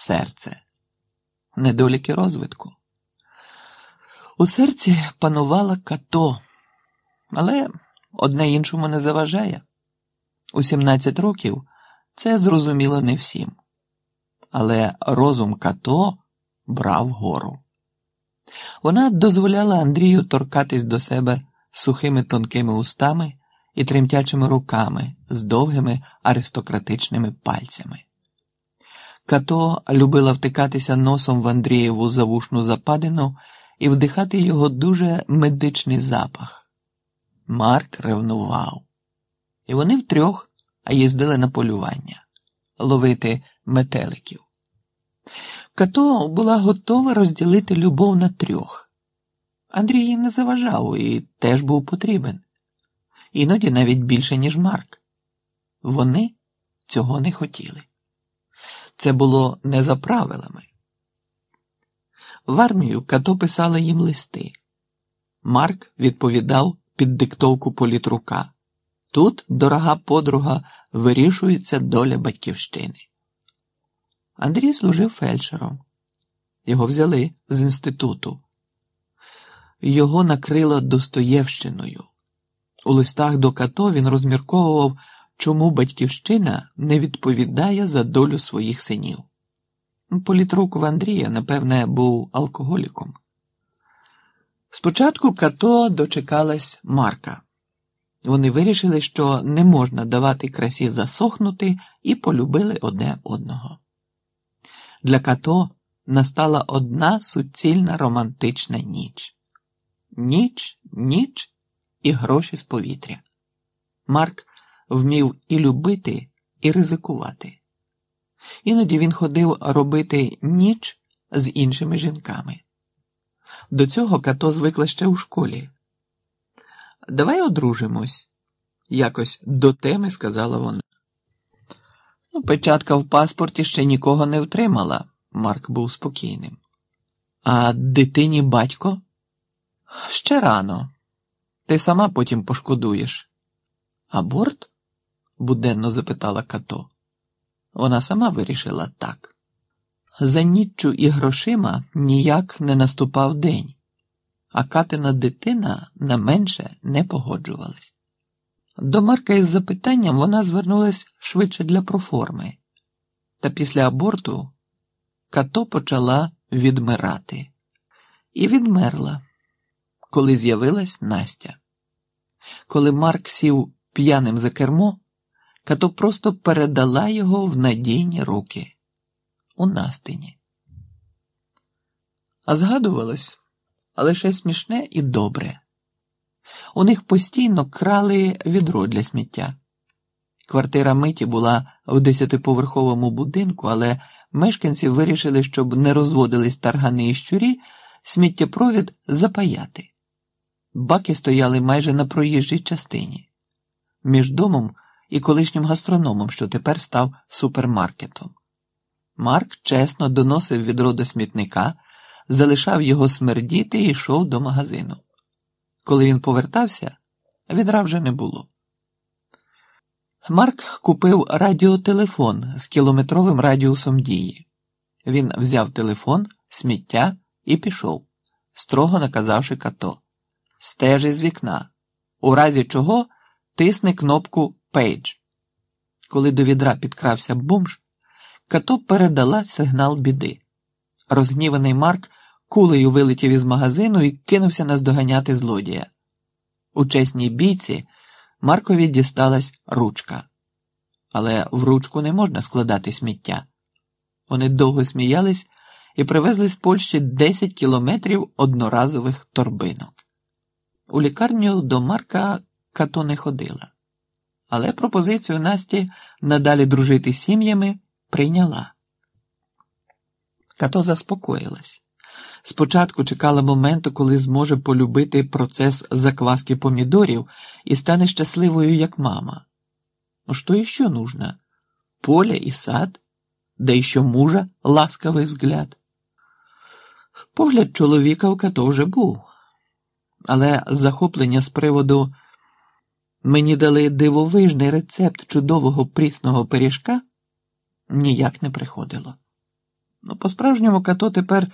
серце, недоліки розвитку. У серці панувала като, але одне іншому не заважає. У 17 років це зрозуміло не всім. Але розум като брав гору. Вона дозволяла Андрію торкатись до себе сухими тонкими устами і тремтячими руками з довгими аристократичними пальцями. Като любила втикатися носом в Андрієву завушну западину і вдихати його дуже медичний запах. Марк ревнував. І вони втрьох їздили на полювання ловити метеликів. Като була готова розділити любов на трьох. Андрій їй не заважав і теж був потрібен, іноді навіть більше, ніж Марк. Вони цього не хотіли. Це було не за правилами. В армію Като писала їм листи. Марк відповідав під диктовку політрука. Тут, дорога подруга, вирішується доля батьківщини. Андрій служив фельдшером. Його взяли з інституту. Його накрило Достоєвщиною. У листах до Като він розмірковував, чому батьківщина не відповідає за долю своїх синів. Політрук в Андрія, напевне, був алкоголіком. Спочатку Като дочекалась Марка. Вони вирішили, що не можна давати красі засохнути, і полюбили одне одного. Для Като настала одна суцільна романтична ніч. Ніч, ніч і гроші з повітря. Марк вмів і любити, і ризикувати. Іноді він ходив робити ніч з іншими жінками. До цього Като звикла ще у школі. Давай одружимось, якось до теми сказала вона. Ну, Печатка в паспорті ще нікого не втримала, Марк був спокійним. А дитині батько? Ще рано. Ти сама потім пошкодуєш. Аборт? Буденно запитала Като. Вона сама вирішила так. За ніччю і грошима ніяк не наступав день, а Катина дитина на менше не погоджувалась. До Марка із запитанням вона звернулась швидше для проформи, та після аборту Като почала відмирати і відмерла, коли з'явилась Настя. Коли Марк сів п'яним за кермо, Като просто передала його в надійні руки у Настині. А згадувалось лише смішне і добре. У них постійно крали відро для сміття. Квартира Миті була в десятиповерховому будинку, але мешканці вирішили, щоб не розводились таргани і щурі, сміттєпровід запаяти. Баки стояли майже на проїжджій частині, між домом і колишнім гастрономом, що тепер став супермаркетом. Марк чесно доносив відро до смітника, залишав його смердіти і йшов до магазину. Коли він повертався, відра вже не було. Марк купив радіотелефон з кілометровим радіусом дії. Він взяв телефон, сміття і пішов, строго наказавши като. Стежи з вікна. У разі чого тисни кнопку Пейдж. Коли до відра підкрався бомж, като передала сигнал біди. Розгніваний Марк кулею вилетів із магазину і кинувся наздоганяти злодія. У чесній бійці Маркові дісталась ручка, але в ручку не можна складати сміття. Вони довго сміялись і привезли з Польщі 10 кілометрів одноразових торбинок. У лікарню до Марка като не ходила, але пропозицію Насті надалі дружити сім'ями прийняла. Като заспокоїлась. Спочатку чекала моменту, коли зможе полюбити процес закваски помідорів і стане щасливою, як мама. Ну що іще нужно? Поле і сад, да іще мужа ласкавий взгляд. Погляд чоловіка в като вже був, але захоплення з приводу мені дали дивовижний рецепт чудового прісного пиріжка ніяк не приходило. Ну, по-справжньому като тепер